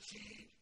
she